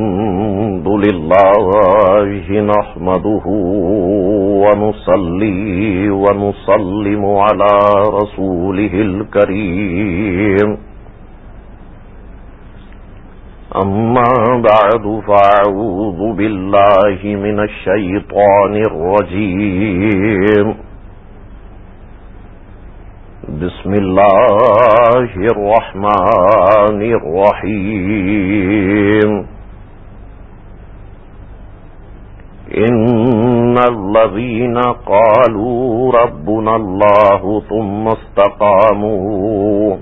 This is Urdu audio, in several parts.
الحمد لله نحمده ونصلي ونسلم على رسوله الكريم. أما بعد، فأعوذ بالله من الشيطان الرجيم. بسم الله الرحمن الرحيم. إن الذين قالوا ربنا الله ثم استقاموا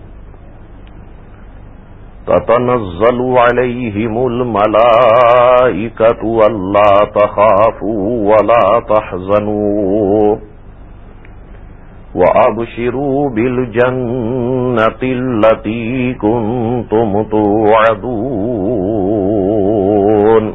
تتنزل عليهم الملائكة ولا تخافوا ولا تحزنوا وأبشروا بالجنة التي كنتم توعدون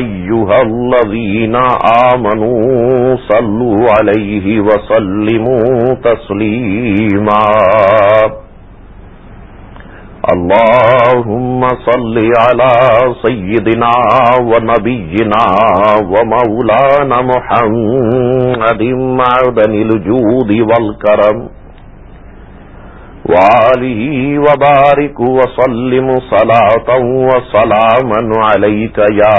أيها الذين آمنوا صلوا عليه وسلموا تسليما. اللهم صل على سيدنا ونبينا ومولانا محمد معدن الجود والكرم. وآله وبارك وسلم صلاة وسلاما عليك يا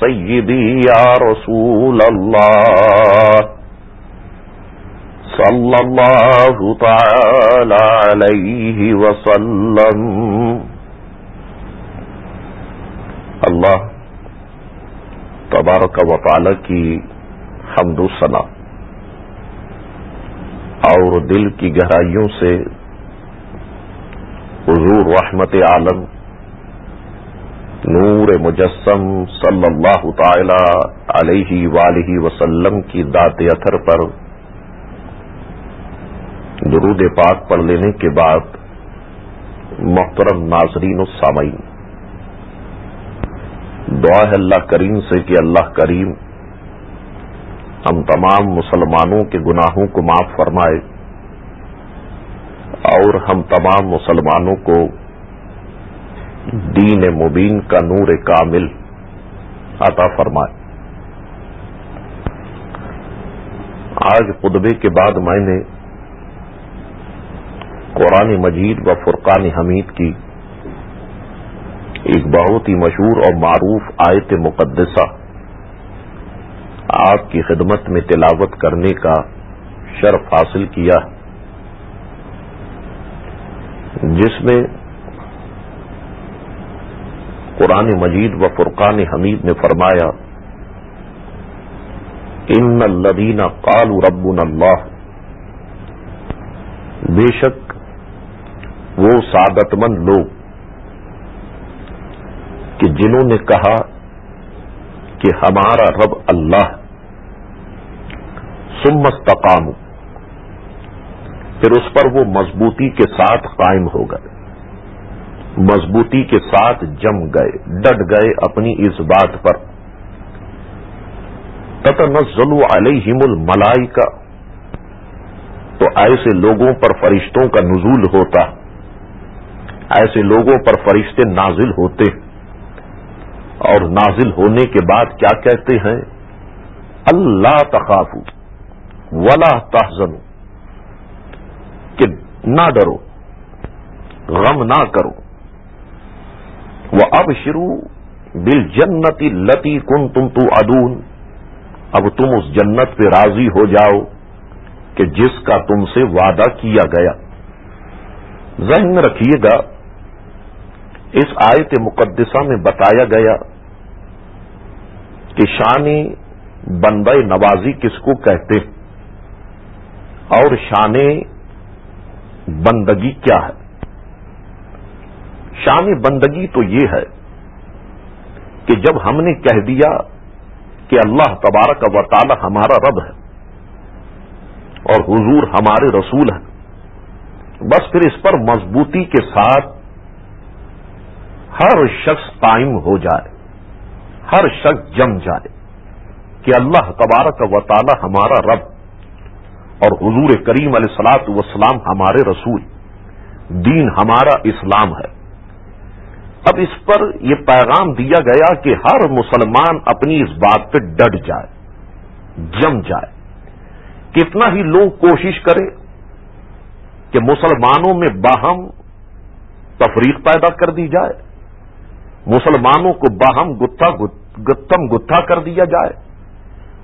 سيدي يا رسول الله صلى الله تعالى عليه وسلم اللہ تبارک و تعالی کی حمد و ثنا اور دل کی گہرائیوں سے حضور رحمت عالم، نور مجسم صلی اللہ تعالی علیہ وآلہ وسلم کی دات اثر پر درود پاک پڑھ لینے کے بعد محترم ناظرین السامعین، دعا ہے اللہ کریم سے کہ اللہ کریم ہم تمام مسلمانوں کے گناہوں کو معاف فرمائے۔ اور ہم تمام مسلمانوں کو دین مبین کا نور کامل عطا فرمائے۔ آج خطبے کے بعد میں نے قرآن مجید و فرقان حمید کی ایک بہت ہی مشہور اور معروف آیت مقدسہ آپ کی خدمت میں تلاوت کرنے کا شرف حاصل کیا۔ ہے جس میں قرآن مجید و فرقان حمید نے فرمایا، ان الدین قال رب اللہ. بے شک وہ سعادت مند لوگ کہ جنہوں نے کہا کہ ہمارا رب اللہ سمستقام پھر اس پر وہ مضبوطی کے ساتھ قائم ہو گئے۔ مضبوطی کے ساتھ جم گئے، ڈٹ گئے اپنی اس بات پر۔ تتنزل علیہم الملائی کا تو ایسے لوگوں پر فرشتوں کا نزول ہوتا، ایسے لوگوں پر فرشتے نازل ہوتے۔ اور نازل ہونے کے بعد کیا کہتے ہیں؟ اللہ تخاف ولا تحزن نہ ڈرو، غم نہ کرو۔ وہ اب شروع بل جنتی لتی کن تم تو ادون اب تم اس جنت پہ راضی ہو جاؤ کہ جس کا تم سے وعدہ کیا گیا۔ ذہن میں رکھیے گا، اس آیت مقدسہ میں بتایا گیا کہ شانی بندہ نوازی کس کو کہتے اور شان بندگی کیا ہے؟ شان بندگی تو یہ ہے کہ جب ہم نے کہہ دیا کہ اللہ تبارک و تعالی ہمارا رب ہے اور حضور ہمارے رسول ہیں، بس پھر اس پر مضبوطی کے ساتھ ہر شخص قائم ہو جائے، ہر شخص جم جائے کہ اللہ تبارک و تعالی ہمارا رب اور حضور کریم علیہ سلاط وسلام ہمارے رسول۔ دین ہمارا اسلام ہے۔ اب اس پر یہ پیغام دیا گیا کہ ہر مسلمان اپنی اس بات پہ ڈٹ جائے، جم جائے۔ کتنا ہی لوگ کوشش کرے کہ مسلمانوں میں باہم تفریق پیدا کر دی جائے، مسلمانوں کو باہم گتھا گتم گتھا کر دیا جائے،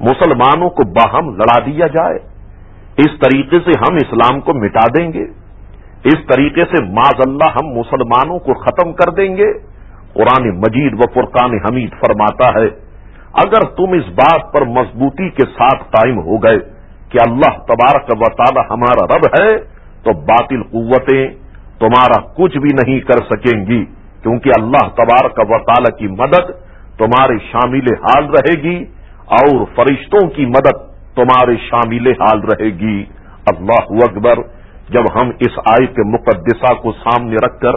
مسلمانوں کو باہم لڑا دیا جائے۔ اس طریقے سے ہم اسلام کو مٹا دیں گے، اس طریقے سے معذ اللہ ہم مسلمانوں کو ختم کر دیں گے۔ قرآن مجید و فرقان حمید فرماتا ہے، اگر تم اس بات پر مضبوطی کے ساتھ قائم ہو گئے کہ اللہ تبارک و تعالی ہمارا رب ہے، تو باطل قوتیں تمہارا کچھ بھی نہیں کر سکیں گی، کیونکہ اللہ تبارک و تعالی کی مدد تمہارے شامل حال رہے گی اور فرشتوں کی مدد تمہارے شامل حال رہے گی۔ اللہ اکبر۔ جب ہم اس آئے کے مقدسہ کو سامنے رکھ کر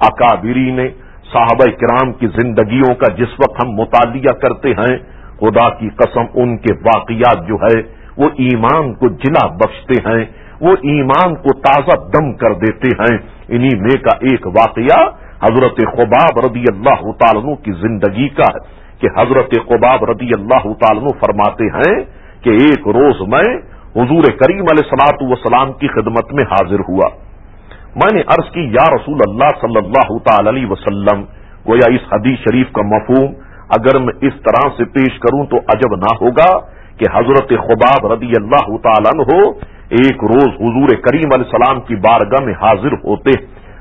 اکابری نے صحابہ کرام کی زندگیوں کا جس وقت ہم مطالعہ کرتے ہیں، خدا کی قسم ان کے واقعات جو ہے، وہ ایمان کو جلا بخشتے ہیں، وہ ایمان کو تازہ دم کر دیتے ہیں۔ انہی میں کا ایک واقعہ حضرت خباب رضی اللہ تعالیٰ کی زندگی کا ہے، کہ حضرت خباب رضی اللہ تعالیٰ فرماتے ہیں کہ ایک روز میں حضور کریم علیہ سلاط وسلام کی خدمت میں حاضر ہوا۔ میں نے عرض کی، یا رسول اللہ صلی اللہ تعالی علیہ وسلم، گویا اس حدیث شریف کا مفہوم اگر میں اس طرح سے پیش کروں تو عجب نہ ہوگا کہ حضرت خباب رضی اللہ تعالیٰ ہو ایک روز حضور کریم علیہ السلام کی بارگاہ میں حاضر ہوتے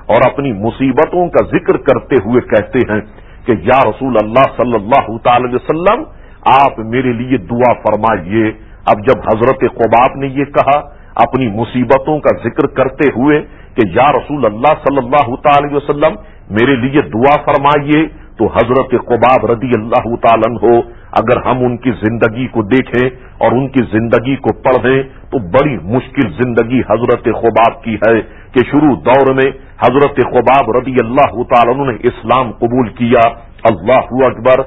اور اپنی مصیبتوں کا ذکر کرتے ہوئے کہتے ہیں کہ یا رسول اللہ صلی اللہ تعالی وسلم آپ میرے لیے دعا فرمائیے۔ اب جب حضرت قباب نے یہ کہا، اپنی مصیبتوں کا ذکر کرتے ہوئے کہ یا رسول اللہ صلی اللہ تعالی وسلم میرے لیے دعا فرمائیے، تو حضرت قباب رضی اللہ تعالیٰ ہو اگر ہم ان کی زندگی کو دیکھیں اور ان کی زندگی کو پڑھیں، تو بڑی مشکل زندگی حضرت خباب کی ہے کہ شروع دور میں حضرت خباب رضی اللہ تعالیٰ نے اسلام قبول کیا۔ اللہ اکبر،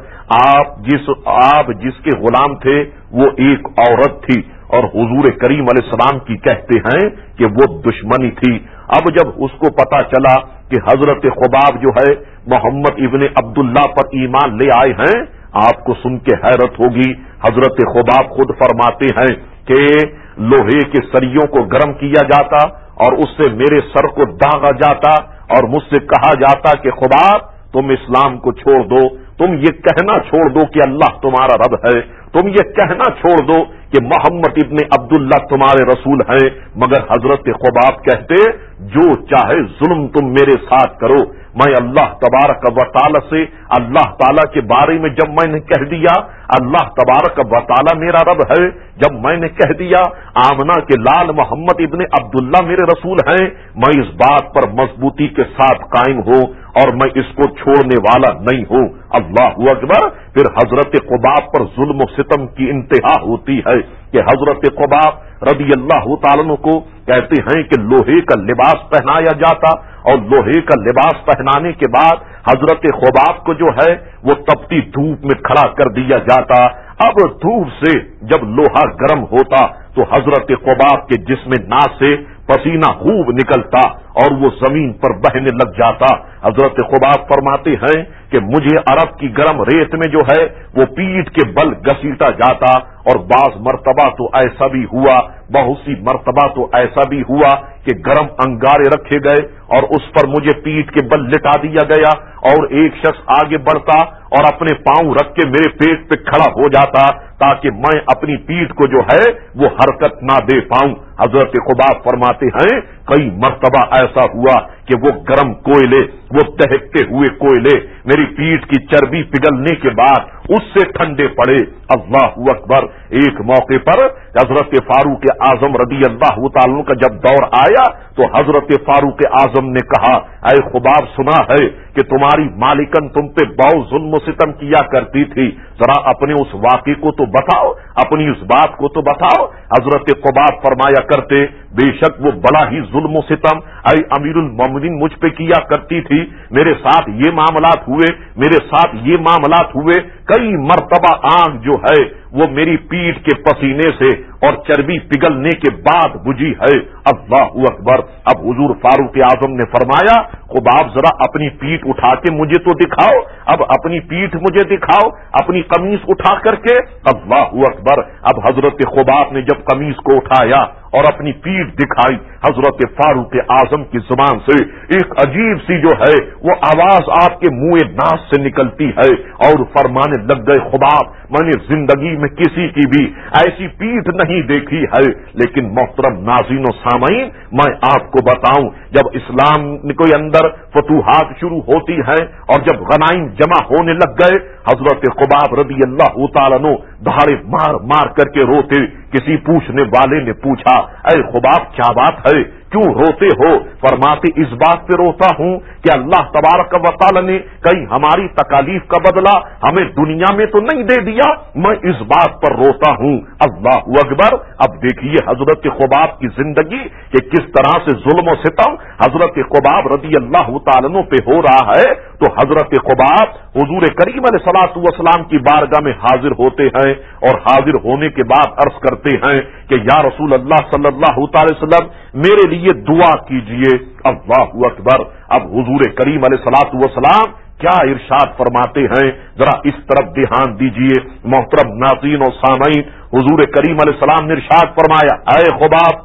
آپ جس آپ جس کے غلام تھے، وہ ایک عورت تھی۔ اور حضور کریم علیہ السلام کی کہتے ہیں کہ وہ دشمنی تھی۔ اب جب اس کو پتا چلا کہ حضرت خباب جو ہے، محمد ابن عبداللہ پر ایمان لے آئے ہیں، آپ کو سن کے حیرت ہوگی۔ حضرت خباب خود فرماتے ہیں کہ لوہے کے سریوں کو گرم کیا جاتا اور اس سے میرے سر کو داغا جاتا اور مجھ سے کہا جاتا کہ خباب تم اسلام کو چھوڑ دو تم یہ کہنا چھوڑ دو کہ اللہ تمہارا رب ہے تم یہ کہنا چھوڑ دو کہ محمد ابن عبداللہ تمہارے رسول ہیں، مگر حضرت خباب کہتے، جو چاہے ظلم تم میرے ساتھ کرو۔ میں اللہ تبارک و تعالی سے، اللہ تعالی کے بارے میں جب میں نے کہہ دیا، اللہ تبارک و تعالی میرا رب ہے، جب میں نے کہہ دیا آمنا کے لال محمد ابن عبداللہ میرے رسول ہیں، میں اس بات پر مضبوطی کے ساتھ قائم ہوں اور میں اس کو چھوڑنے والا نہیں ہوں۔ اللہ اکبر۔ پھر حضرت قباب پر ظلم و ستم کی انتہا ہوتی ہے۔ کہ حضرت قباب رضی اللہ تعالیٰ کو کہتے ہیں کہ لوہے کا لباس پہنایا جاتا اور لوہے کا لباس پہنانے کے بعد حضرت خباب کو جو ہے وہ تپتی دھوپ میں کھڑا کر دیا جاتا۔ اب دھوپ سے جب لوہا گرم ہوتا تو حضرت قباب کے جسم نا سے پسینہ خوب نکلتا اور وہ زمین پر بہنے لگ جاتا۔ حضرت خباب فرماتے ہیں کہ مجھے عرب کی گرم ریت میں جو ہے وہ پیٹ کے بل گسیٹا جاتا اور بعض مرتبہ تو ایسا بھی ہوا بہت سی مرتبہ تو ایسا بھی ہوا کہ گرم انگارے رکھے گئے اور اس پر مجھے پیٹ کے بل لٹا دیا گیا اور ایک شخص آگے بڑھتا اور اپنے پاؤں رکھ کے میرے پیٹ پہ کھڑا ہو جاتا تاکہ میں اپنی پیٹ کو جو ہے وہ حرکت نہ دے پاؤں۔ حضرت خباب فرماتے ہیں، کئی مرتبہ ایسا ہوا کہ وہ گرم کوئلے، وہ دہتے ہوئے کوئلے میری پیٹ کی چربی پگھلنے کے بعد اس سے ٹھنڈے پڑے۔ اللہ اکبر۔ ایک موقع پر حضرت فاروق اعظم رضی اللہ تعالیٰ کا جب دور آیا تو حضرت فاروق اعظم نے کہا اے خباب، سنا ہے کہ تمہاری مالکن تم پہ بہت ظلم و ستم کیا کرتی تھی۔ ذرا اپنے اس واقعے کو تو بتاؤ، اپنی اس بات کو تو بتاؤ۔ حضرت خباب فرمایا کرتے، بے شک وہ بڑا ہی ظلم و ستم۔ اے امیر المومنین مجھ پہ کیا کرتی تھی؟ میرے ساتھ یہ معاملات ہوئے، میرے ساتھ یہ معاملات ہوئے۔ کئی مرتبہ آنکھ جو ہے، وہ میری پیٹ کے پسینے سے اور چربی پگھلنے کے بعد بجھی ہے۔ اللہ اکبر۔ اب حضور فاروق اعظم نے فرمایا خباب ذرا اپنی پیٹ اٹھا کے مجھے تو دکھاؤ۔ اب اپنی پیٹ مجھے دکھاؤ، اپنی قمیض اٹھا کر کے۔ اللہ اکبر۔ اب حضرت خباب نے جب قمیص کو اٹھایا اور اپنی پیٹ دکھائی حضرت فاروق اعظم کی زبان سے ایک عجیب سی جو ہے، وہ آواز آپ کے منہ ناس سے نکلتی ہے اور فرمانے لگ گئے خباب میں نے زندگی میں کسی کی بھی ایسی پیٹ نہیں دیکھی ہے، لیکن محترم ناظرین و سامعین، میں آپ کو بتاؤں، جب اسلام کوئی اندر فتوحات شروع ہوتی ہیں اور جب غنائم جمع ہونے لگ گئے، حضرت قباب رضی اللہ تعالیٰ دہاڑے مار مار کر کے روتے، کسی پوچھنے والے نے پوچھا، اے خباب، کیا بات ہے؟ کیوں روتے ہو؟ فرماتے، اس بات پہ روتا ہوں کہ اللہ تبارک و تعالی نے کئی ہماری تکالیف کا بدلہ ہمیں دنیا میں تو نہیں دے دیا۔ میں اس بات پر روتا ہوں۔ اللہ اکبر، اب دیکھیے حضرت خباب کی زندگی کہ کس طرح سے ظلم و ستم حضرت خباب رضی اللہ تعالیٰ پہ ہو رہا ہے۔ تو حضرت خباب حضور کریم علیہ سلاط وسلام کی بارگاہ میں حاضر ہوتے ہیں اور حاضر ہونے کے بعد عرض کرتے ہیں کہ یا رسول اللہ صلی اللہ تعالی وسلم، میرے لیے دعا کیجیے، اللہ اکبر۔ اب حضور کریم علیہ سلاط وسلام کیا ارشاد فرماتے ہیں؟ ذرا اس طرف دھیان دیجیے، محترم ناظرین و سامعین، حضور کریم علیہ السلام نے ارشاد فرمایا، اے خباب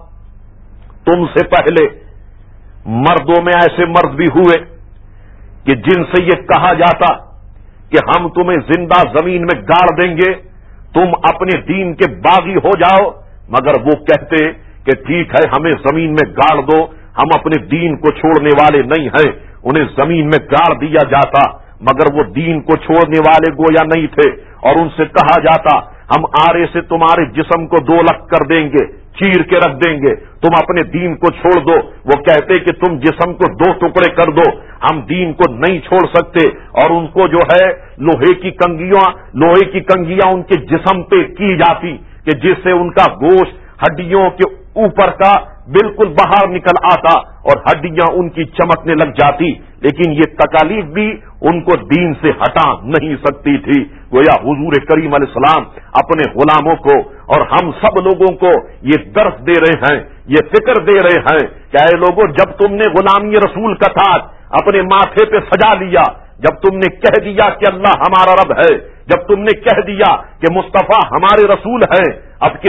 تم سے پہلے مردوں میں ایسے مرد بھی ہوئے کہ جن سے یہ کہا جاتا کہ ہم تمہیں زندہ زمین میں گاڑ دیں گے، تم اپنے دین کے باغی ہو جاؤ، مگر وہ کہتے کہ ٹھیک ہے، ہمیں زمین میں گاڑ دو، ہم اپنے دین کو چھوڑنے والے نہیں ہیں، انہیں زمین میں گاڑ دیا جاتا، مگر وہ دین کو چھوڑنے والے گویا نہیں تھے، اور ان سے کہا جاتا، ہم آرے سے تمہارے جسم کو دو لکھ کر دیں گے، چیر کے رکھ دیں گے، تم اپنے دین کو چھوڑ دو، وہ کہتے کہ تم جسم کو دو ٹکڑے کر دو، ہم دین کو نہیں چھوڑ سکتے، اور ان کو جو ہے، لوہے کی کنگیاں، لوہے کی کنگیاں ان کے جسم پہ کی جاتی، کہ جس سے ان کا گوشت، ہڈیوں کے اوپر کا بالکل باہر نکل آتا اور ہڈیاں ان کی چمکنے لگ جاتی، لیکن یہ تکالیف بھی ان کو دین سے ہٹا نہیں سکتی تھی۔ گویا حضور کریم علیہ السلام اپنے غلاموں کو اور ہم سب لوگوں کو یہ درس دے رہے ہیں، یہ فکر دے رہے ہیں کہ اے لوگوں جب تم نے غلامی رسول کا تاج اپنے ماتھے پہ سجا لیا، جب تم نے کہہ دیا کہ اللہ ہمارا رب ہے، جب تم نے کہہ دیا کہ مصطفیٰ ہمارے رسول ہیں، اب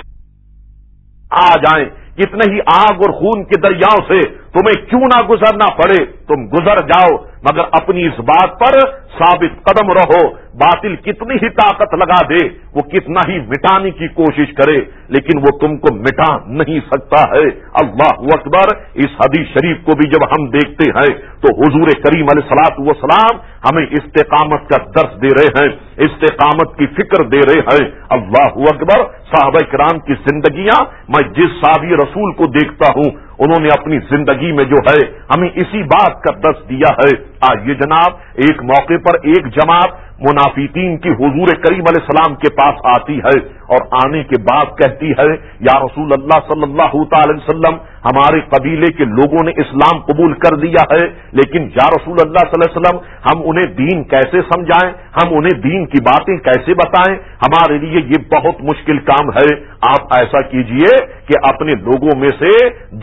آ جائیں۔ کتنے ہی آگ اور خون کے دریاؤں سے تمہیں کیوں نہ گزرنا پڑے، تم گزر جاؤ۔ مگر اپنی اس بات پر ثابت قدم رہو۔ باطل کتنی ہی طاقت لگا دے، وہ کتنا ہی مٹانے کی کوشش کرے۔ لیکن وہ تم کو مٹا نہیں سکتا ہے۔ اللہ اکبر، اس حدیث شریف کو بھی جب ہم دیکھتے ہیں تو حضور کریم علیہ سلاط وسلام ہمیں استقامت کا درس دے رہے ہیں، استقامت کی فکر دے رہے ہیں۔ اللہ اکبر، صحابہ کرام کی زندگیاں، میں جس صحابی رسول کو دیکھتا ہوں انہوں نے اپنی زندگی میں جو ہے ہمیں اسی بات کا دس دیا ہے۔ آج یہ جناب ایک موقع پر ایک جماعت منافقین کی حضور کریم علیہ السلام کے پاس آتی ہے اور آنے کے بعد کہتی ہے، یا رسول اللہ صلی اللہ تعالی وسلم، ہمارے قبیلے کے لوگوں نے اسلام قبول کر دیا ہے، لیکن یا رسول اللہ صلی اللہ علیہ وسلم، ہم انہیں دین کیسے سمجھائیں؟ ہم انہیں دین کی باتیں کیسے بتائیں؟ ہمارے لیے یہ بہت مشکل کام ہے۔ آپ ایسا کیجیے کہ اپنے لوگوں میں سے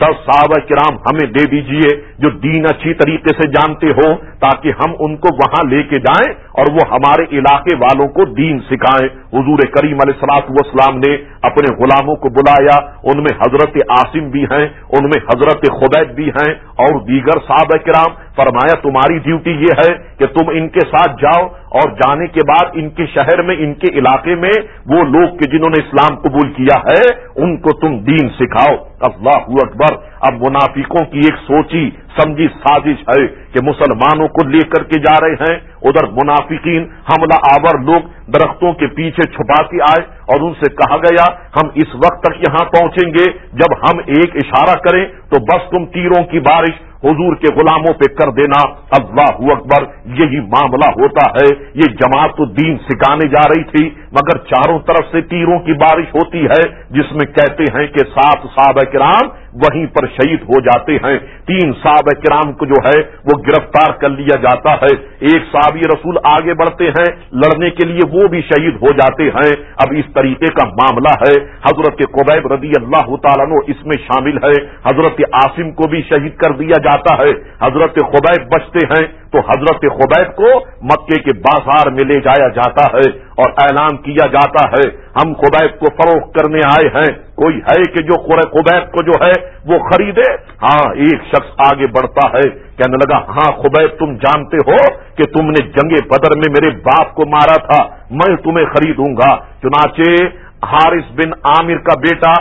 دس صحابہ کرام ہمیں دے دیجیے جو دین اچھی طریقے سے جانتے ہو تاکہ ہم ان کو وہاں لے کے جائیں اور وہ ہمارے علاقے والوں کو دین سکھائیں۔ حضور کریم علیہ السلاط وسلام نے اپنے غلاموں کو بلایا، ان میں حضرت عاصم بھی ہیں، ان میں حضرت خبید بھی ہیں اور دیگر صاحب کرام۔ فرمایا، تمہاری ڈیوٹی یہ ہے کہ تم ان کے ساتھ جاؤ اور جانے کے بعد ان کے شہر میں، ان کے علاقے میں وہ لوگ کہ جنہوں نے اسلام قبول کیا ہے، ان کو تم دین سکھاؤ۔ اللہ اکبر اب منافقوں کی ایک سوچی، سمجھی سازش ہے کہ مسلمانوں کو لے کر کے جا رہے ہیں۔ ادھر منافقین، حملہ آور لوگ درختوں کے پیچھے چھپا کے آئے اور ان سے کہا گیا، ہم اس وقت تک یہاں پہنچیں گے، جب ہم ایک اشارہ کریں تو بس تم تیروں کی بارش حضور کے غلاموں پہ کر دینا۔ اللہ اکبر یہی معاملہ ہوتا ہے۔ یہ جماعت تو دین سکھانے جا رہی تھی۔ مگر چاروں طرف سے تیروں کی بارش ہوتی ہے، جس میں کہتے ہیں کہ سات صحابہ کرام وہیں پر شہید ہو جاتے ہیں۔ تین صحابہ کرام کو جو ہے، وہ گرفتار کر لیا جاتا ہے۔ ایک صحابی رسول آگے بڑھتے ہیں، لڑنے کے لیے وہ بھی شہید ہو جاتے ہیں۔ اب اس طریقے کا معاملہ ہے۔ حضرت قبیب رضی اللہ تعالیٰ اس میں شامل ہے۔ حضرت عاصم کو بھی شہید کر دیا جاتا ہے۔ حضرت قبیب بچتے ہیں تو حضرت خبیب کو مکے کے بازار میں لے جایا جاتا ہے۔ اور اعلان کیا جاتا ہے، ہم خبیب کو فروخت کرنے آئے ہیں۔ کوئی ہے کہ جو خبیب کو جو ہے، وہ خریدے؟ ہاں ایک شخص آگے بڑھتا ہے، کہنے لگا ہاں خبیب تم جانتے ہو کہ تم نے جنگ بدر میں میرے باپ کو مارا تھا، میں تمہیں خریدوں گا۔ چنانچہ حارث بن عامر کا بیٹا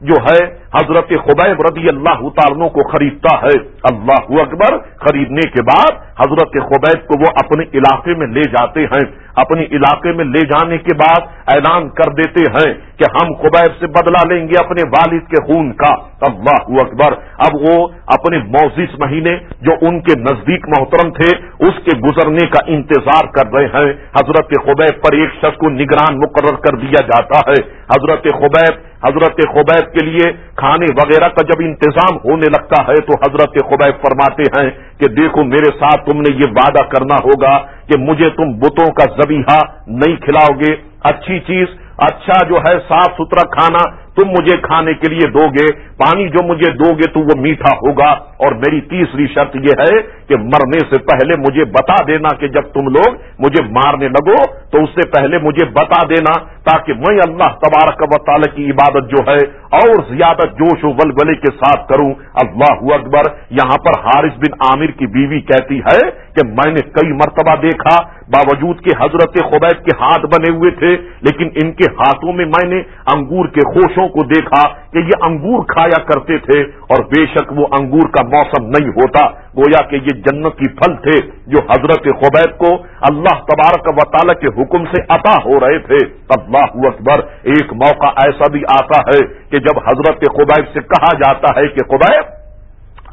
جو ہے حضرت خبیب رضی اللہ تعالیٰ کو خریدتا ہے۔ اللہ اکبر، خریدنے کے بعد حضرت خبیب کو وہ اپنے علاقے میں لے جاتے ہیں۔ اپنے علاقے میں لے جانے کے بعد اعلان کر دیتے ہیں کہ ہم خبیب سے بدلہ لیں گے اپنے والد کے خون کا۔ اللہ اکبر۔ اب وہ اپنے موزیس مہینے جو ان کے نزدیک محترم تھے، اس کے گزرنے کا انتظار کر رہے ہیں۔ حضرت خبیب پر ایک شخص کو نگران مقرر کر دیا جاتا ہے۔ حضرت خبیب حضرت خبیب کے لیے کھانے وغیرہ کا جب انتظام ہونے لگتا ہے تو حضرت خبیب فرماتے ہیں کہ دیکھو میرے ساتھ تم نے یہ وعدہ کرنا ہوگا کہ مجھے تم بتوں کا زبیحہ نہیں کھلاؤ گے۔ اچھی چیز اچھا جو ہے، صاف ستھرا کھانا تم مجھے کھانے کے لیے دو گے پانی جو مجھے دو گے تو وہ میٹھا ہوگا۔ اور میری تیسری شرط یہ ہے کہ مرنے سے پہلے مجھے بتا دینا کہ جب تم لوگ مجھے مارنے لگو تو اس سے پہلے مجھے بتا دینا تاکہ میں اللہ تبارک و تعالی کی عبادت جو ہے اور زیادہ جوش و ولولے کے ساتھ کروں۔ اللہ اکبر، یہاں پر حارث بن عامر کی بیوی کہتی ہے کہ میں نے کئی مرتبہ دیکھا باوجود کے حضرت خبیب کے ہاتھ بنے ہوئے تھے، لیکن ان کے ہاتھوں میں میں نے انگور کے خوشوں کو دیکھا کہ یہ انگور کھایا کرتے تھے اور بے شک وہ انگور کا موسم نہیں ہوتا۔ گویا کہ یہ جنت کی پھل تھے جو حضرت خبیب کو اللہ تبارک و تعالی کے حکم سے عطا ہو رہے تھے۔ اللہ اکبر، ایک موقع ایسا بھی آتا ہے کہ جب حضرت خبیب سے کہا جاتا ہے کہ خبیب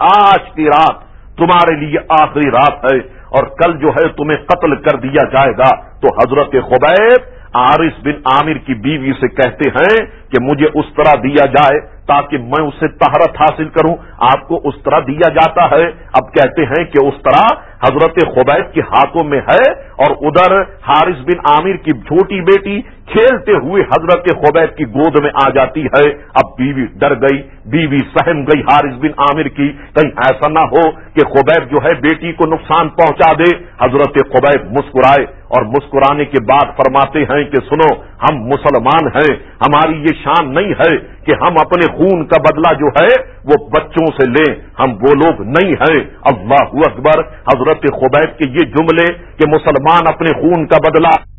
آج کی رات تمہارے لیے آخری رات ہے۔ اور کل جو ہے تمہیں قتل کر دیا جائے گا تو حضرت خبیب عارف بن عامر کی بیوی سے کہتے ہیں کہ مجھے اس طرح دیا جائے تاکہ میں اسے تہرت حاصل کروں۔ آپ کو اس طرح دیا جاتا ہے۔ اب کہتے ہیں کہ اس طرح حضرت خبیب کے ہاتھوں میں ہے اور ادھر حارث بن عامر کی چھوٹی بیٹی کھیلتے ہوئے حضرت خبیب کی گود میں آ جاتی ہے۔ اب بیوی ڈر گئی، بیوی سہم گئی حارث بن عامر کی۔ کہیں ایسا نہ ہو کہ خبیب جو ہے بیٹی کو نقصان پہنچا دے۔ حضرت خبیب مسکرائے۔ اور مسکرانے کے بعد فرماتے ہیں کہ سنو، ہم مسلمان ہیں، ہماری یہ شان نہیں ہے کہ ہم اپنے خون کا بدلہ جو ہے وہ بچوں سے لیں۔ ہم وہ لوگ نہیں ہیں۔ اللہ اکبر، حضرت خبیب کے یہ جملے کہ مسلمان اپنے خون کا بدلہ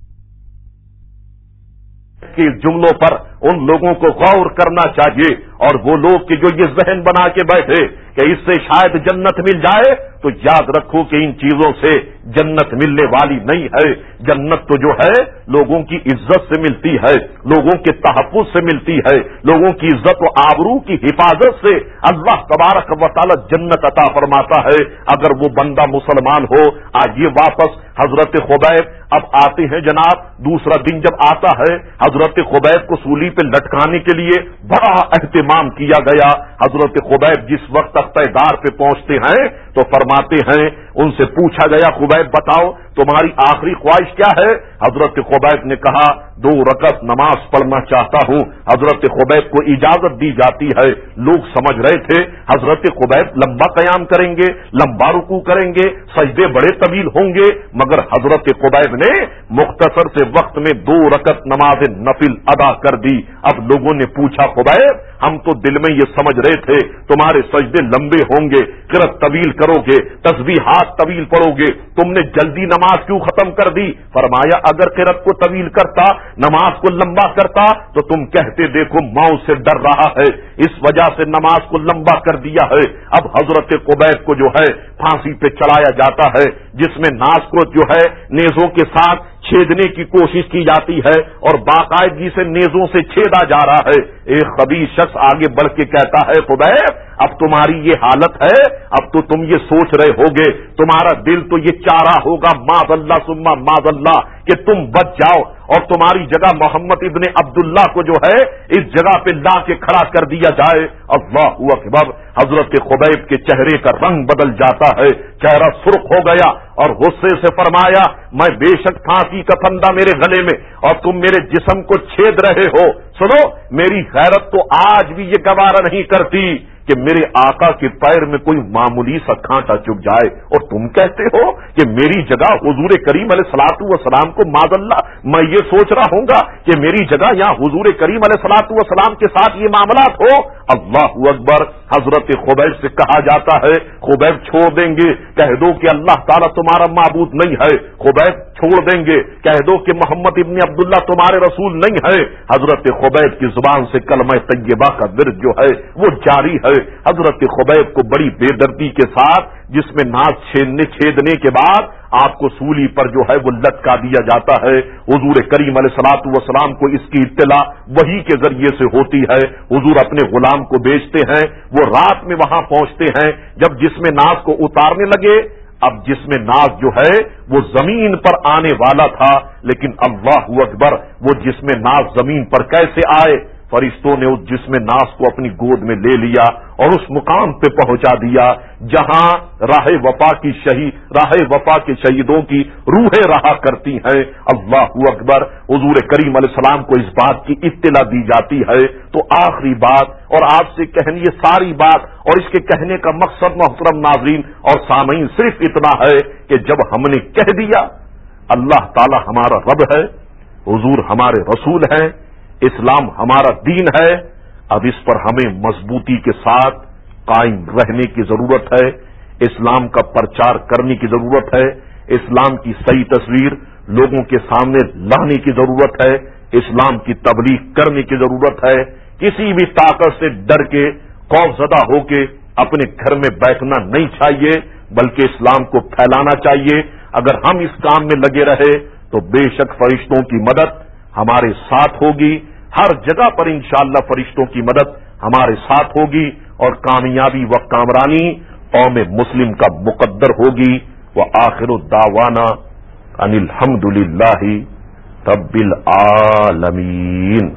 کے جملوں پر ان لوگوں کو غور کرنا چاہیے اور وہ لوگ کہ جو یہ ذہن بنا کے بیٹھے کہ اس سے شاید جنت مل جائے، تو یاد رکھو کہ ان چیزوں سے جنت ملنے والی نہیں ہے۔ جنت تو جو ہے، لوگوں کی عزت سے ملتی ہے، لوگوں کے تحفظ سے ملتی ہے، لوگوں کی عزت و آبرو کی حفاظت سے اللہ تبارک و تعالی جنت عطا فرماتا ہے۔ اگر وہ بندہ مسلمان ہو، آج یہ واپس حضرت خبیب اب آتے ہیں جناب، دوسرا دن جب آتا ہے، حضرت خبیب کو سولی پہ لٹکانے کے لیے بڑا اہتمام کیا گیا۔ حضرت خبیب جس وقت دار پہ پہنچتے ہیں تو فرماتے ہیں ان سے پوچھا گیا، خبیب بتاؤ، تمہاری آخری خواہش کیا ہے؟ حضرت خبیب نے کہا، دو رکعت نماز پڑھنا چاہتا ہوں۔ حضرت خبیب کو اجازت دی جاتی ہے۔ لوگ سمجھ رہے تھے، حضرت خبیب لمبا قیام کریں گے، لمبا رکو کریں گے، سجدے بڑے طویل ہوں گے، مگر حضرت خبیب نے مختصر سے وقت میں دو رکعت نماز نفل ادا کر دی۔ اب لوگوں نے پوچھا، خبیب، ہم تو دل میں یہ سمجھ رہے تھے، تمہارے سجدے لمبے ہوں گے کرت طویل کرو گے تصویر نماز طویل پڑھو گے۔ تم نے جلدی نماز کیوں ختم کر دی؟ فرمایا، اگر قرت کو طویل کرتا، نماز کو لمبا کرتا، تو تم کہتے، دیکھو، ماؤں سے ڈر رہا ہے۔ اس وجہ سے نماز کو لمبا کر دیا ہے۔ اب حضرت قبیب کو جو ہے، پھانسی پہ چڑھایا جاتا ہے، جس میں ناز کو جو ہے، نیزوں کے ساتھ چھیدنے کی کوشش کی جاتی ہے اور باقاعدگی سے نیزوں سے چھیدا جا رہا ہے۔ ایک خبی شخص آگے بڑھ کے کہتا ہے قبیب اب تمہاری یہ حالت ہے، اب تو تم یہ سوچ رہے ہوگے، تمہارا دل تو یہ چارہ ہوگا ماض اللہ سما ماض اللہ۔ کہ تم بچ جاؤ اور تمہاری جگہ محمد ابن عبداللہ کو جو ہے اس جگہ پہ لا کے کھڑا کر دیا جائے۔ اللہ اکبر حضرت خبیب کے چہرے کا رنگ بدل جاتا ہے، چہرہ سرخ ہو گیا اور غصے سے فرمایا، میں بے شک پھانسی کا پھندا میرے گلے میں اور تم میرے جسم کو چھید رہے ہو۔ سنو، میری خیرت تو آج بھی یہ گوارا نہیں کرتی کہ میرے آقا کے پیر میں کوئی معمولی سا کھانٹا چک جائے۔ اور تم کہتے ہو کہ میری جگہ حضور کریم علیہ سلاط وسلام کو ماد اللہ میں یہ سوچ رہا ہوں گا کہ میری جگہ یہاں حضور کریم علیہ سلاط وسلام کے ساتھ یہ معاملات ہو۔ اللہ اکبر، حضرت خبیب سے کہا جاتا ہے خبیب چھوڑ دیں گے، کہہ دو کہ اللہ تعالیٰ تمہارا معبود نہیں ہے۔ خبیب چھوڑ دیں گے، کہہ دو کہ محمد ابن عبداللہ تمہارے رسول نہیں ہے۔ حضرت خبیب کی زبان سے کلمہ طیبہ کا درد جو ہے، وہ جاری ہے۔ حضرت خبیب کو بڑی بے دردی کے ساتھ، جس میں ناچ چھیدنے چھیدنے کے بعد آپ کو سولی پر جو ہے وہ لٹکا دیا جاتا ہے۔ حضور کریم علیہ سلاط وسلام کو اس کی اطلاع وہی کے ذریعے سے ہوتی ہے۔ حضور اپنے غلام کو بیچتے ہیں، وہ رات میں وہاں پہنچتے ہیں۔ جب جس میں ناز کو اتارنے لگے اب جس میں ناز جو ہے وہ زمین پر آنے والا تھا لیکن اللہ اکبر وہ جس میں ناز زمین پر کیسے آئے فرشتوں نے اس جسم ناس کو اپنی گود میں لے لیا اور اس مقام پہ پہنچا دیا، جہاں راہ وفا کی شہید راہ وفا کے شہیدوں کی روحیں رہا کرتی ہیں۔ اللہ اکبر، حضور کریم علیہ السلام کو اس بات کی اطلاع دی جاتی ہے۔ تو آخری بات، اور آپ سے کہنی یہ ساری بات، اور اس کے کہنے کا مقصد محترم ناظرین، اور سامعین، صرف اتنا ہے کہ جب ہم نے کہہ دیا، اللہ تعالی ہمارا رب ہے، حضور ہمارے رسول ہیں۔ اسلام ہمارا دین ہے، اب اس پر ہمیں مضبوطی کے ساتھ قائم رہنے کی ضرورت ہے، اسلام کا پرچار کرنے کی ضرورت ہے، اسلام کی صحیح تصویر لوگوں کے سامنے لانے کی ضرورت ہے، اسلام کی تبلیغ کرنے کی ضرورت ہے، کسی بھی طاقت سے ڈر کے، خوف زدہ ہو کے اپنے گھر میں بیٹھنا نہیں چاہیے، بلکہ اسلام کو پھیلانا چاہیے۔ اگر ہم اس کام میں لگے رہے تو بے شک فرشتوں کی مدد ہمارے ساتھ ہوگی۔ ہر جگہ پر انشاءاللہ فرشتوں کی مدد ہمارے ساتھ ہوگی اور کامیابی و کامرانی قوم مسلم کا مقدر ہوگی۔ وہ آخر الداوانہ ان الحمد للہ تب العالمین۔